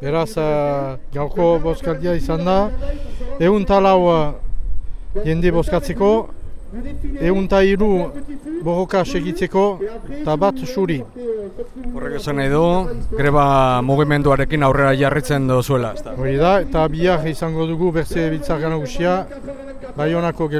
Beraz, eh, uh, gauko bozkaldia izan da, egun talau eh, jende bozkatzeko, egun ta iru borroka segitzeko, eta bat suri. Horrek esan nahi du, greba mugimenduarekin aurrera jarritzen dozuela. Hori da, eta bihar izango dugu berze bitzak gana usia, bai honako.